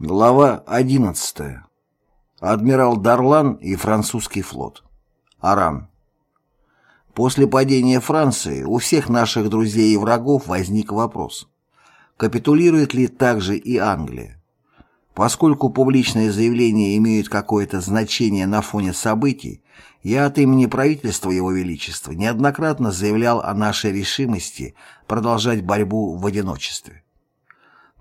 Глава 11. Адмирал Дарлан и французский флот. Аран. После падения Франции у всех наших друзей и врагов возник вопрос, капитулирует ли также и Англия. Поскольку публичные заявления имеют какое-то значение на фоне событий, я от имени правительства Его Величества неоднократно заявлял о нашей решимости продолжать борьбу в одиночестве.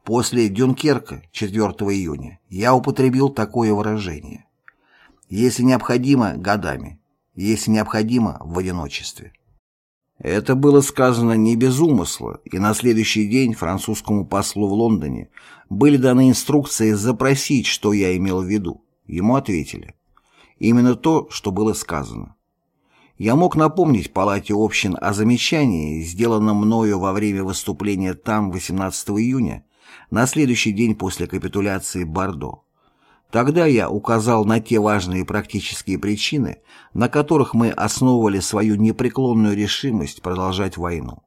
После Дюнкерка 4 июня я употребил такое выражение. Если необходимо, годами. Если необходимо, в одиночестве. Это было сказано не без умысла, и на следующий день французскому послу в Лондоне были даны инструкции запросить, что я имел в виду. Ему ответили. Именно то, что было сказано. Я мог напомнить Палате общин о замечании, сделанном мною во время выступления там 18 июня, на следующий день после капитуляции Бордо. Тогда я указал на те важные практические причины, на которых мы основывали свою непреклонную решимость продолжать войну.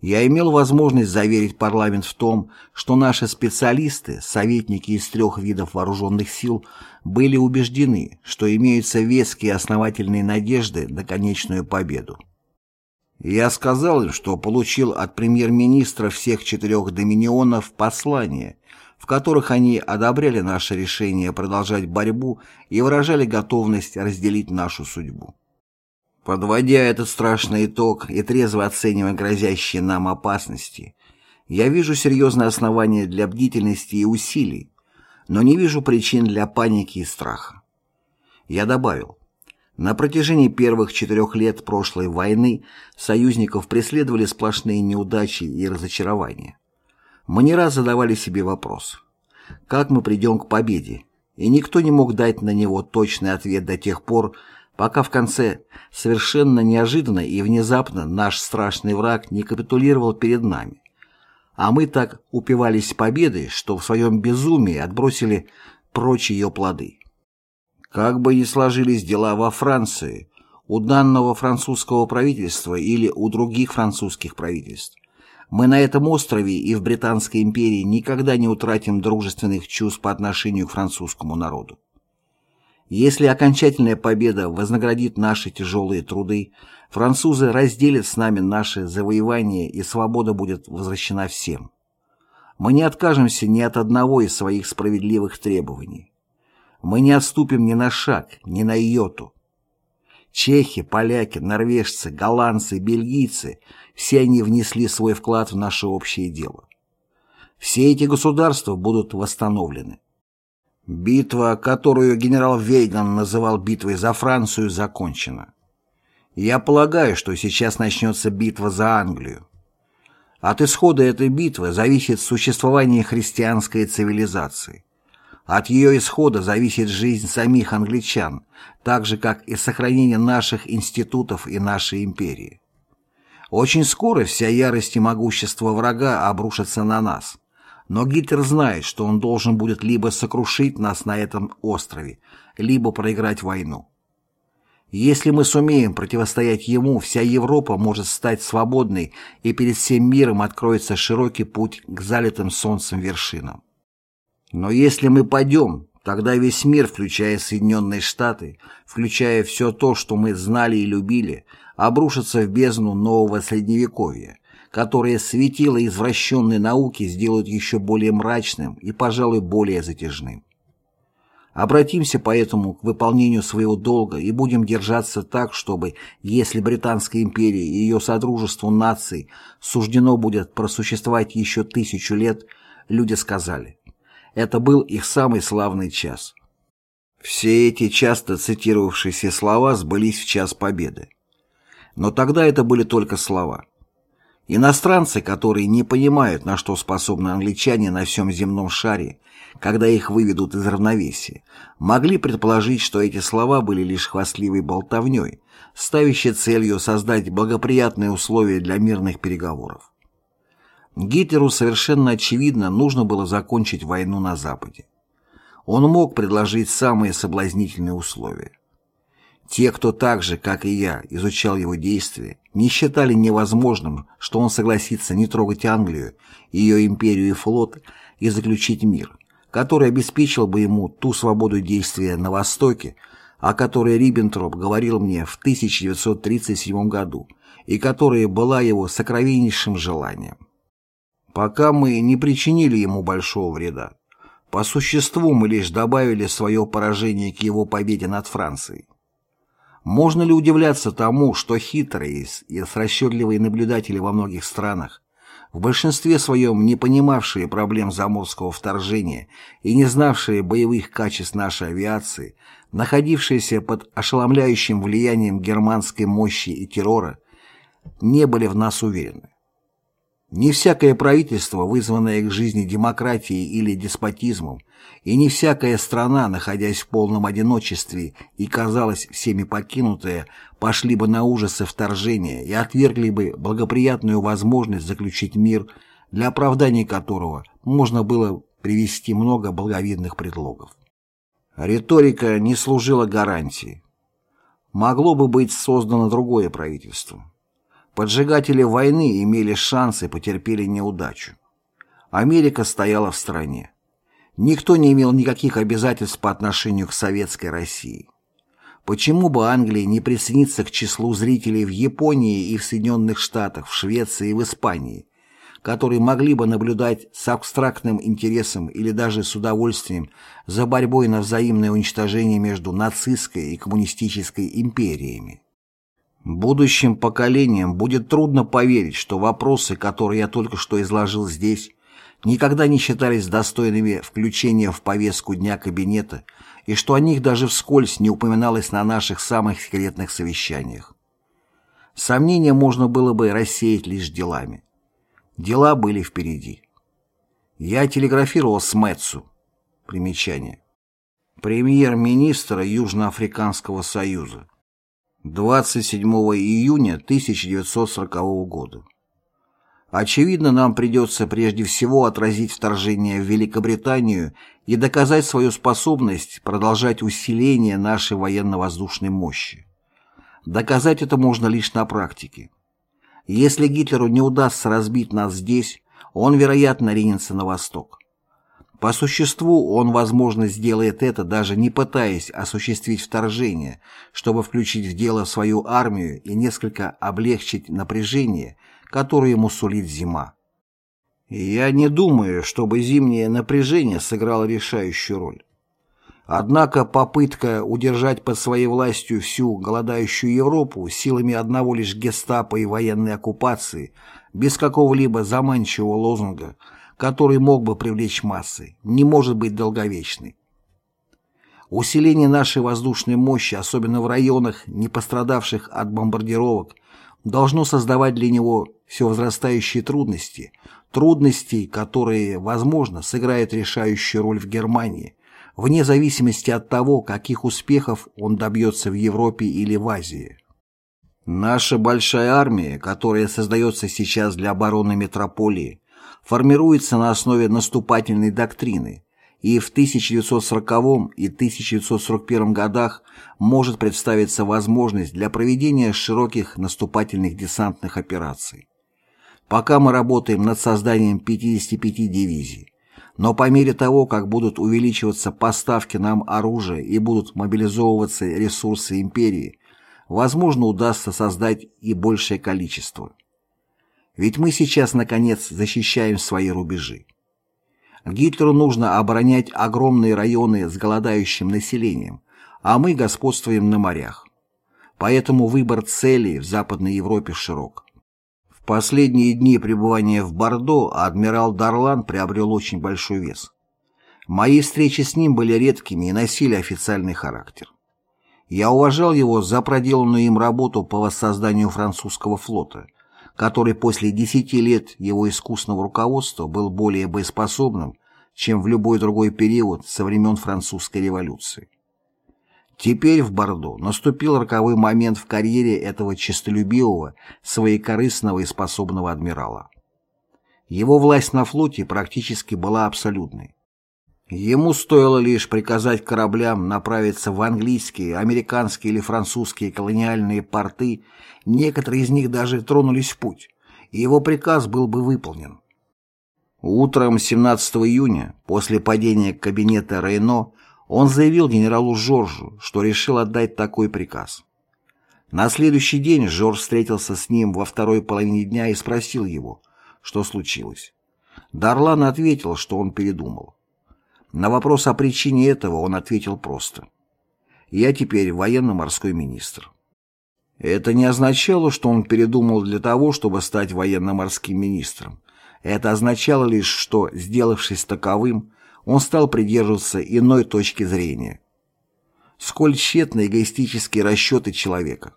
Я имел возможность заверить парламент в том, что наши специалисты, советники из трех видов вооруженных сил, были убеждены, что имеются веские основательные надежды на конечную победу. Я сказал им, что получил от премьер-министра всех четырех доминионов послания, в которых они одобряли наше решение продолжать борьбу и выражали готовность разделить нашу судьбу. Подводя этот страшный итог и трезво оценивая грозящие нам опасности, я вижу серьезные основания для бдительности и усилий, но не вижу причин для паники и страха. Я добавил, на протяжении первых четырех лет прошлой войны союзников преследовали сплошные неудачи и разочарования. Мы не раз задавали себе вопрос, как мы придем к победе, и никто не мог дать на него точный ответ до тех пор, пока в конце совершенно неожиданно и внезапно наш страшный враг не капитулировал перед нами. А мы так упивались победой, что в своем безумии отбросили прочь ее плоды. Как бы ни сложились дела во Франции, у данного французского правительства или у других французских правительств, мы на этом острове и в Британской империи никогда не утратим дружественных чувств по отношению к французскому народу. Если окончательная победа вознаградит наши тяжелые труды, французы разделят с нами наши завоевания и свобода будет возвращена всем. Мы не откажемся ни от одного из своих справедливых требований. Мы не отступим ни на шаг, ни на йоту. Чехи, поляки, норвежцы, голландцы, бельгийцы – все они внесли свой вклад в наше общее дело. Все эти государства будут восстановлены. Битва, которую генерал Вейган называл битвой за Францию, закончена. Я полагаю, что сейчас начнется битва за Англию. От исхода этой битвы зависит существование христианской цивилизации. От ее исхода зависит жизнь самих англичан, так же, как и сохранение наших институтов и нашей империи. Очень скоро вся ярость и могущество врага обрушатся на нас. Но Гитлер знает, что он должен будет либо сокрушить нас на этом острове, либо проиграть войну. Если мы сумеем противостоять ему, вся Европа может стать свободной, и перед всем миром откроется широкий путь к залитым солнцем вершинам. Но если мы пойдем, тогда весь мир, включая Соединенные Штаты, включая все то, что мы знали и любили, обрушится в бездну нового Средневековья, которое светило извращенной науки сделают еще более мрачным и, пожалуй, более затяжным. Обратимся поэтому к выполнению своего долга и будем держаться так, чтобы, если Британской империи и ее Содружеству наций суждено будет просуществовать еще тысячу лет, люди сказали это был их самый славный час. Все эти часто цитировавшиеся слова сбылись в час победы. Но тогда это были только слова. Иностранцы, которые не понимают, на что способны англичане на всем земном шаре, когда их выведут из равновесия, могли предположить, что эти слова были лишь хвастливой болтовней, ставящей целью создать благоприятные условия для мирных переговоров. Гитлеру совершенно очевидно нужно было закончить войну на Западе. Он мог предложить самые соблазнительные условия. Те, кто так же, как и я, изучал его действия, не считали невозможным, что он согласится не трогать Англию, ее империю и флот и заключить мир, который обеспечил бы ему ту свободу действия на Востоке, о которой Риббентроп говорил мне в 1937 году и которая была его сокровеннейшим желанием. Пока мы не причинили ему большого вреда. По существу мы лишь добавили свое поражение к его победе над Францией. Можно ли удивляться тому, что хитрые и расчетливые наблюдатели во многих странах, в большинстве своем не понимавшие проблем заморского вторжения и не знавшие боевых качеств нашей авиации, находившиеся под ошеломляющим влиянием германской мощи и террора, не были в нас уверены. Не всякое правительство, вызванное к жизни демократией или деспотизмом, и не всякая страна, находясь в полном одиночестве и, казалось, всеми покинутая, пошли бы на ужасы вторжения и отвергли бы благоприятную возможность заключить мир, для оправдания которого можно было привести много благовидных предлогов. Риторика не служила гарантией. Могло бы быть создано другое правительство. Поджигатели войны имели шансы и потерпели неудачу. Америка стояла в стороне. Никто не имел никаких обязательств по отношению к советской России. Почему бы Англии не присоединиться к числу зрителей в Японии и в Соединенных Штатах, в Швеции и в Испании, которые могли бы наблюдать с абстрактным интересом или даже с удовольствием за борьбой на взаимное уничтожение между нацистской и коммунистической империями? Будущим поколениям будет трудно поверить, что вопросы, которые я только что изложил здесь, никогда не считались достойными включения в повестку дня кабинета и что о них даже вскользь не упоминалось на наших самых секретных совещаниях. Сомнения можно было бы рассеять лишь делами. Дела были впереди. Я телеграфировал Смэтсу. Примечание. Премьер-министра Южноафриканского союза. 27 июня 1940 года. Очевидно, нам придется прежде всего отразить вторжение в Великобританию и доказать свою способность продолжать усиление нашей военно-воздушной мощи. Доказать это можно лишь на практике. Если Гитлеру не удастся разбить нас здесь, он, вероятно, ринется на восток. По существу он, возможно, сделает это, даже не пытаясь осуществить вторжение, чтобы включить в дело свою армию и несколько облегчить напряжение, которое ему сулит зима. Я не думаю, чтобы зимнее напряжение сыграло решающую роль. Однако попытка удержать под своей властью всю голодающую Европу силами одного лишь гестапо и военной оккупации, без какого-либо заманчивого лозунга – который мог бы привлечь массы, не может быть долговечной. Усиление нашей воздушной мощи, особенно в районах, не пострадавших от бомбардировок, должно создавать для него все возрастающие трудности, трудности, которые, возможно, сыграют решающую роль в Германии, вне зависимости от того, каких успехов он добьется в Европе или в Азии. Наша большая армия, которая создается сейчас для обороны метрополии, формируется на основе наступательной доктрины и в 1940 и 1941 годах может представиться возможность для проведения широких наступательных десантных операций. Пока мы работаем над созданием 55 дивизий, но по мере того, как будут увеличиваться поставки нам оружия и будут мобилизовываться ресурсы империи, возможно удастся создать и большее количество. Ведь мы сейчас, наконец, защищаем свои рубежи. Гитлеру нужно оборонять огромные районы с голодающим населением, а мы господствуем на морях. Поэтому выбор целей в Западной Европе широк. В последние дни пребывания в Бордо адмирал Дарлан приобрел очень большой вес. Мои встречи с ним были редкими и носили официальный характер. Я уважал его за проделанную им работу по воссозданию французского флота – который после десяти лет его искусного руководства был более боеспособным, чем в любой другой период со времен французской революции. Теперь в Бордо наступил роковой момент в карьере этого честолюбивого, своекорыстного и способного адмирала. Его власть на флоте практически была абсолютной. Ему стоило лишь приказать кораблям направиться в английские, американские или французские колониальные порты, некоторые из них даже тронулись в путь, и его приказ был бы выполнен. Утром 17 июня, после падения кабинета Рейно, он заявил генералу Жоржу, что решил отдать такой приказ. На следующий день Жорж встретился с ним во второй половине дня и спросил его, что случилось. Дарлан ответил, что он передумал. На вопрос о причине этого он ответил просто. «Я теперь военно-морской министр». Это не означало, что он передумал для того, чтобы стать военно-морским министром. Это означало лишь, что, сделавшись таковым, он стал придерживаться иной точки зрения. Сколь тщетны эгоистические расчеты человека.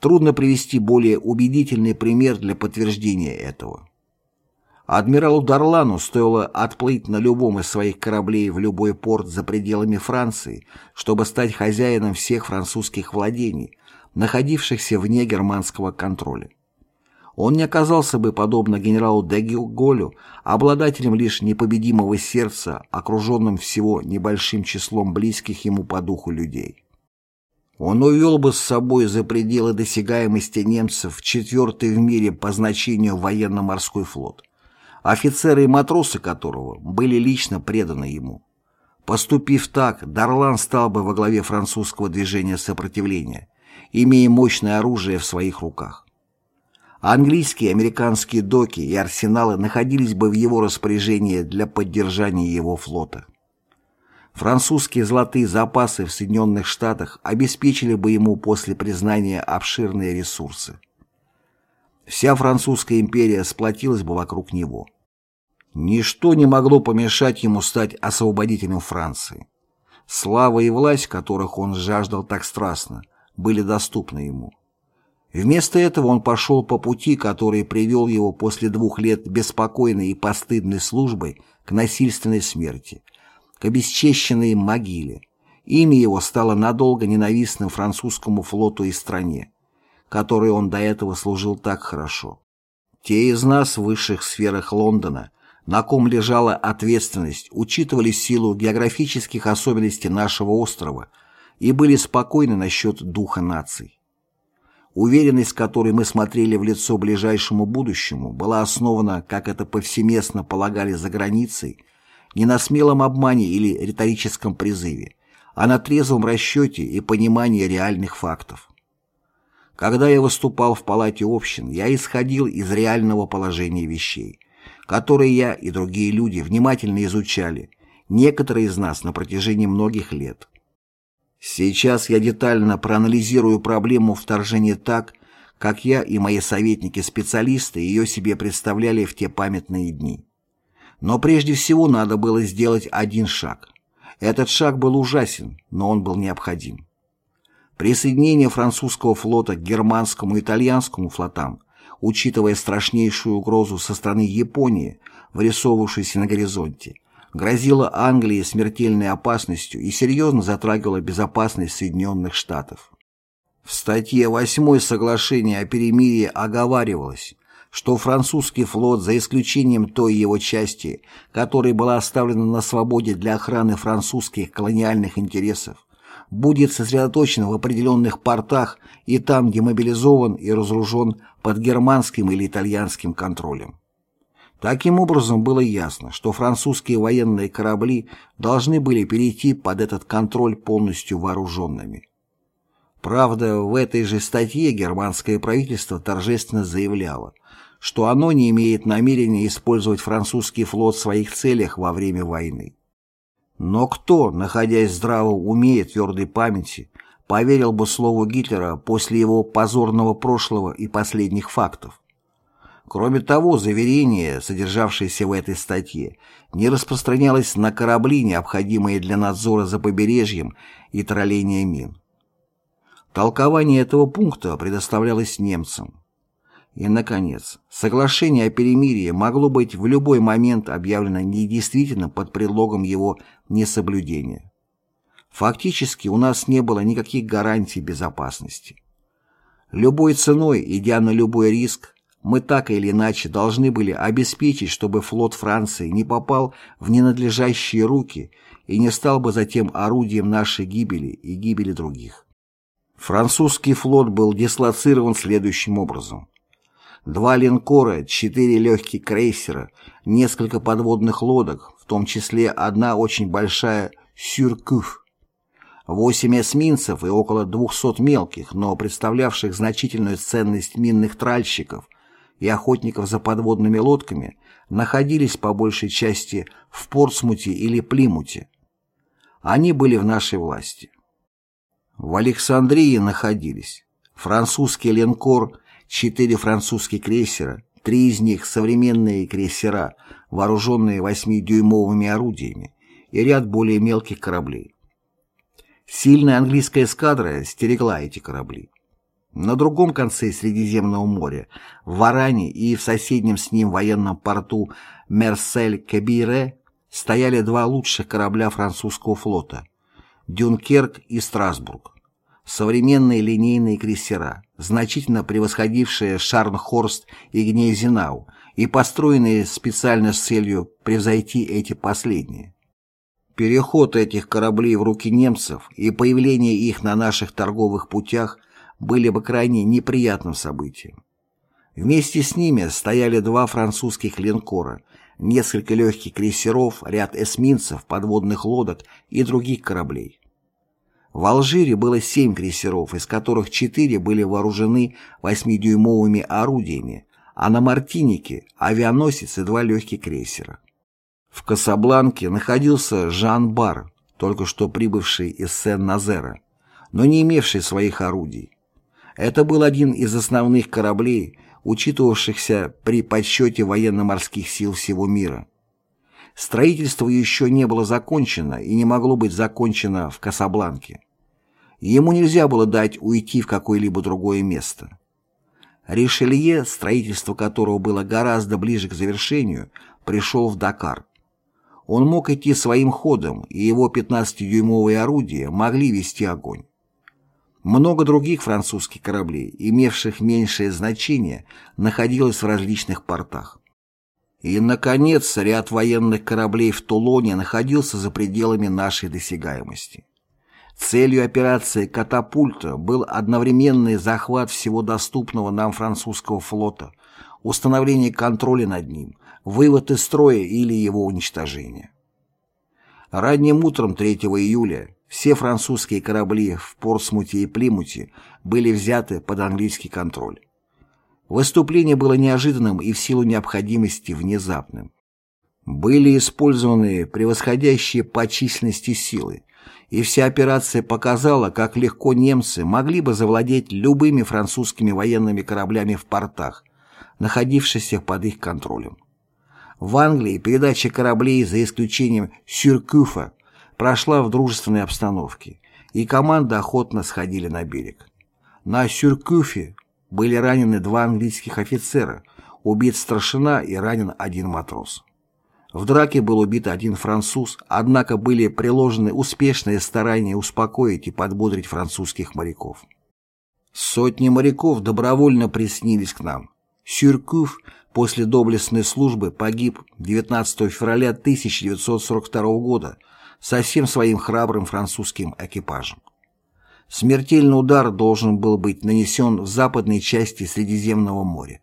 Трудно привести более убедительный пример для подтверждения этого. Адмиралу Дарлану стоило отплыть на любом из своих кораблей в любой порт за пределами Франции, чтобы стать хозяином всех французских владений, находившихся вне германского контроля. Он не оказался бы, подобно генералу де Голю, обладателем лишь непобедимого сердца, окруженным всего небольшим числом близких ему по духу людей. Он увел бы с собой за пределы досягаемости немцев четвертый в мире по значению военно-морской флот, офицеры и матросы которого были лично преданы ему. Поступив так, Дарлан стал бы во главе французского движения сопротивления, имея мощное оружие в своих руках. Английские, американские доки и арсеналы находились бы в его распоряжении для поддержания его флота. Французские золотые запасы в Соединенных Штатах обеспечили бы ему после признания обширные ресурсы. Вся французская империя сплотилась бы вокруг него. Ничто не могло помешать ему стать освободителем Франции. Слава и власть, которых он жаждал так страстно, были доступны ему. Вместо этого он пошел по пути, который привел его после двух лет беспокойной и постыдной службы к насильственной смерти – к обесчещенной могиле. Имя его стало надолго ненавистным французскому флоту и стране, которой он до этого служил так хорошо. Те из нас в высших сферах Лондона, на ком лежала ответственность, учитывали силу географических особенностей нашего острова и были спокойны насчет духа наций. Уверенность, которой мы смотрели в лицо ближайшему будущему, была основана, как это повсеместно полагали за границей, не на смелом обмане или риторическом призыве, а на трезвом расчете и понимании реальных фактов. Когда я выступал в палате общин, я исходил из реального положения вещей, которые я и другие люди внимательно изучали, некоторые из нас на протяжении многих лет. Сейчас я детально проанализирую проблему вторжения так, как я и мои советники-специалисты ее себе представляли в те памятные дни. Но прежде всего надо было сделать один шаг. Этот шаг был ужасен, но он был необходим. Присоединение французского флота к германскому и итальянскому флотам, учитывая страшнейшую угрозу со стороны Японии, вырисовывавшейся на горизонте, грозило Англии смертельной опасностью и серьезно затрагивало безопасность Соединенных Штатов. В статье 8 соглашения о перемирии оговаривалось, что французский флот, за исключением той его части, которая была оставлена на свободе для охраны французских колониальных интересов, будет сосредоточен в определенных портах и там демобилизован и разоружен под германским или итальянским контролем. Таким образом, было ясно, что французские военные корабли должны были перейти под этот контроль полностью вооруженными. Правда, в этой же статье германское правительство торжественно заявляло – что оно не имеет намерения использовать французский флот в своих целях во время войны. Но кто, находясь в здравом уме и твердой памяти, поверил бы слову Гитлера после его позорного прошлого и последних фактов? Кроме того, заверение, содержавшееся в этой статье, не распространялось на корабли, необходимые для надзора за побережьем и тролления мин. Толкование этого пункта предоставлялось немцам. И, наконец, соглашение о перемирии могло быть в любой момент объявлено недействительным под предлогом его несоблюдения. Фактически у нас не было никаких гарантий безопасности. Любой ценой, идя на любой риск, мы так или иначе должны были обеспечить, чтобы флот Франции не попал в ненадлежащие руки и не стал бы затем орудием нашей гибели и гибели других. Французский флот был дислоцирован следующим образом. Два линкора, четыре легких крейсера, несколько подводных лодок, в том числе одна очень большая «Сюркюф», восемь эсминцев и около 200 мелких, но представлявших значительную ценность минных тральщиков и охотников за подводными лодками, находились по большей части в Портсмуте или Плимуте. Они были в нашей власти. В Александрии находились французский линкор, четыре французских крейсера, три из них современные крейсера, вооруженные 8-дюймовыми орудиями, и ряд более мелких кораблей. Сильная английская эскадра стерегла эти корабли. На другом конце Средиземного моря, в Варане и в соседнем с ним военном порту Мерсель-Кабире стояли два лучших корабля французского флота – Дюнкерк и Страсбург. Современные линейные крейсера, значительно превосходившие Шарнхорст и Гнезенау и построенные специально с целью превзойти эти последние. Переход этих кораблей в руки немцев и появление их на наших торговых путях были бы крайне неприятным событием. Вместе с ними стояли два французских линкора, несколько легких крейсеров, ряд эсминцев, подводных лодок и других кораблей. В Алжире было семь крейсеров, из которых четыре были вооружены 8-дюймовыми орудиями, а на Мартинике – авианосец и два легких крейсера. В Касабланке находился Жан Бар, только что прибывший из Сен-Назера, но не имевший своих орудий. Это был один из основных кораблей, учитывавшихся при подсчете военно-морских сил всего мира. Строительство еще не было закончено и не могло быть закончено в Касабланке. Ему нельзя было дать уйти в какое-либо другое место. Ришелье, строительство которого было гораздо ближе к завершению, пришел в Дакар. Он мог идти своим ходом, и его 15-дюймовые орудия могли вести огонь. Много других французских кораблей, имевших меньшее значение, находилось в различных портах. И, наконец, ряд военных кораблей в Тулоне находился за пределами нашей досягаемости. Целью операции «Катапульта» был одновременный захват всего доступного нам французского флота, установление контроля над ним, вывод из строя или его уничтожение. Ранним утром 3 июля все французские корабли в Портсмуте и Плимуте были взяты под английский контроль. Выступление было неожиданным и в силу необходимости внезапным. Были использованы превосходящие по численности силы, и вся операция показала, как легко немцы могли бы завладеть любыми французскими военными кораблями в портах, находившихся под их контролем. В Англии передача кораблей, за исключением Сюркюфа, прошла в дружественной обстановке, и команды охотно сходили на берег. На Сюркюфе были ранены два английских офицера, убит старшина и ранен один матрос. В драке был убит один француз, однако были приложены успешные старания успокоить и подбодрить французских моряков. Сотни моряков добровольно приснились к нам. Сюркюф после доблестной службы погиб 19 февраля 1942 года со всем своим храбрым французским экипажем. Смертельный удар должен был быть нанесен в западной части Средиземного моря.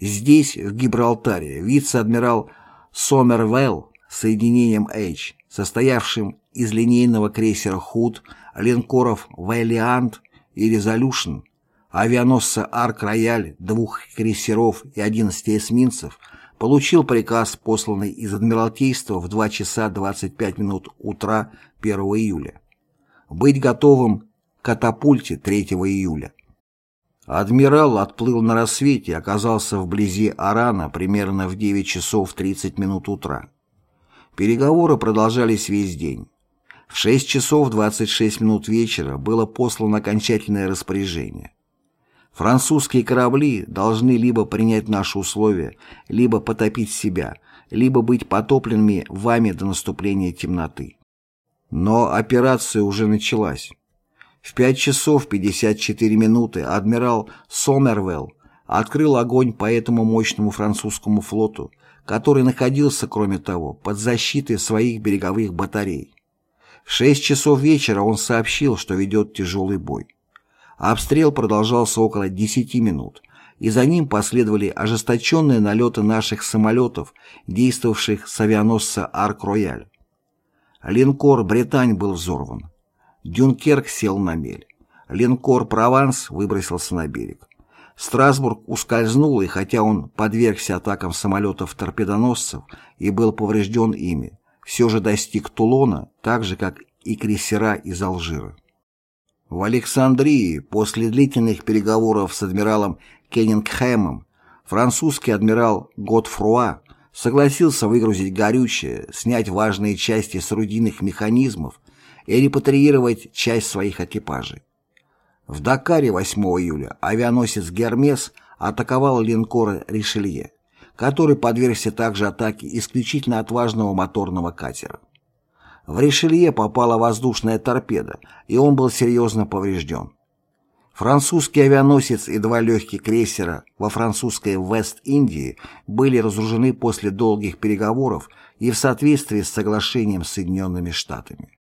Здесь, в Гибралтаре, вице-адмирал Сомервелл соединением H, состоявшим из линейного крейсера «Худ», линкоров «Вэллиант» и «Резолюшн», авианосца «Арк-Рояль», двух крейсеров и 11 эсминцев, получил приказ, посланный из Адмиралтейства в 2 часа 25 минут утра 1 июля. Быть готовым к катапульте 3 июля. Адмирал отплыл на рассвете и оказался вблизи Арана примерно в 9 часов 30 минут утра. Переговоры продолжались весь день. В 6 часов 26 минут вечера было послано окончательное распоряжение. Французские корабли должны либо принять наши условия, либо потопить себя, либо быть потопленными вами до наступления темноты. Но операция уже началась. В 5 часов 54 минуты адмирал Сомервелл открыл огонь по этому мощному французскому флоту, который находился, кроме того, под защитой своих береговых батарей. В 6 часов вечера он сообщил, что ведет тяжелый бой. Обстрел продолжался около 10 минут, и за ним последовали ожесточенные налеты наших самолетов, действовавших с авианосца «Арк-Рояль». Линкор «Британь» был взорван. Дюнкерк сел на мель. Линкор «Прованс» выбросился на берег. Страсбург ускользнул, и хотя он подвергся атакам самолетов-торпедоносцев и был поврежден ими, все же достиг Тулона, так же, как и крейсера из Алжира. В Александрии после длительных переговоров с адмиралом Кеннингхэмом французский адмирал Готфруа согласился выгрузить горючее, снять важные части с орудийных механизмов и репатриировать часть своих экипажей. В Дакаре 8 июля авианосец «Гермес» атаковал линкор «Ришелье», который подвергся также атаке исключительно отважного моторного катера. В Ришелье попала воздушная торпеда, и он был серьезно поврежден. Французский авианосец и два легких крейсера во французской Вест-Индии были разоружены после долгих переговоров и в соответствии с соглашением с Соединенными Штатами.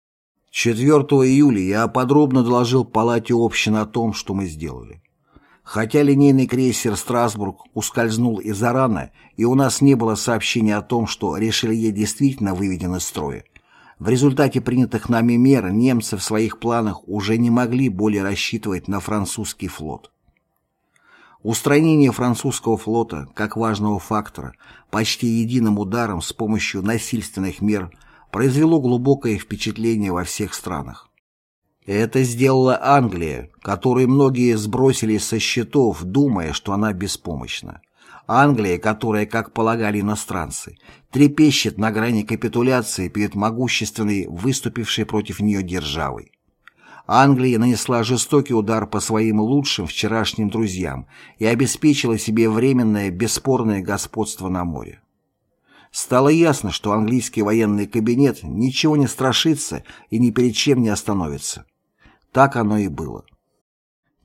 4 июля я подробно доложил Палате общин о том, что мы сделали. Хотя линейный крейсер «Страсбург» ускользнул из Арана, и у нас не было сообщения о том, что Ришелье действительно выведен из строя, в результате принятых нами мер немцы в своих планах уже не могли более рассчитывать на французский флот. Устранение французского флота как важного фактора почти единым ударом с помощью насильственных мер произвело глубокое впечатление во всех странах. Это сделала Англия, которую многие сбросили со счетов, думая, что она беспомощна. Англия, которая, как полагали иностранцы, трепещет на грани капитуляции перед могущественной, выступившей против нее державой. Англия нанесла жестокий удар по своим лучшим вчерашним друзьям и обеспечила себе временное бесспорное господство на море. Стало ясно, что английский военный кабинет ничего не страшится и ни перед чем не остановится. Так оно и было.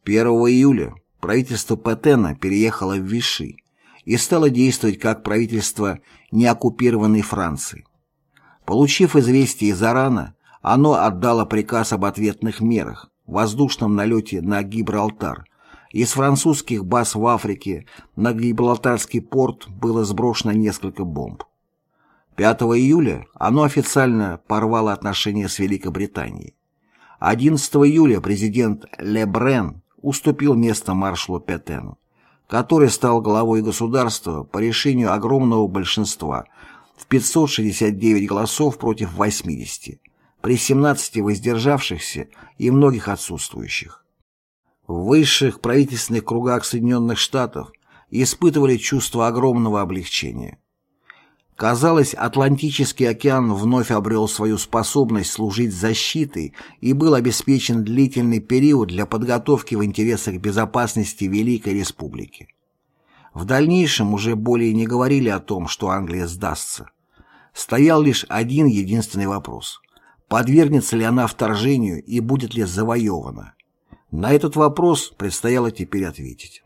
1 июля правительство Петена переехало в Виши, и стало действовать как правительство неоккупированной Франции. Получив известие из Арана, оно отдало приказ об ответных мерах, воздушном налете на Гибралтар. Из французских баз в Африке на Гибралтарский порт было сброшено несколько бомб. 5 июля оно официально порвало отношения с Великобританией. 11 июля президент Лебрен уступил место маршалу Петену который стал главой государства по решению огромного большинства в 569 голосов против 80, при 17 воздержавшихся и многих отсутствующих. В высших правительственных кругах Соединенных Штатов испытывали чувство огромного облегчения. Казалось, Атлантический океан вновь обрел свою способность служить защитой и был обеспечен длительный период для подготовки в интересах безопасности Великой Республики. В дальнейшем уже более не говорили о том, что Англия сдастся. Стоял лишь один единственный вопрос. Подвергнется ли она вторжению и будет ли завоевана? На этот вопрос предстояло теперь ответить.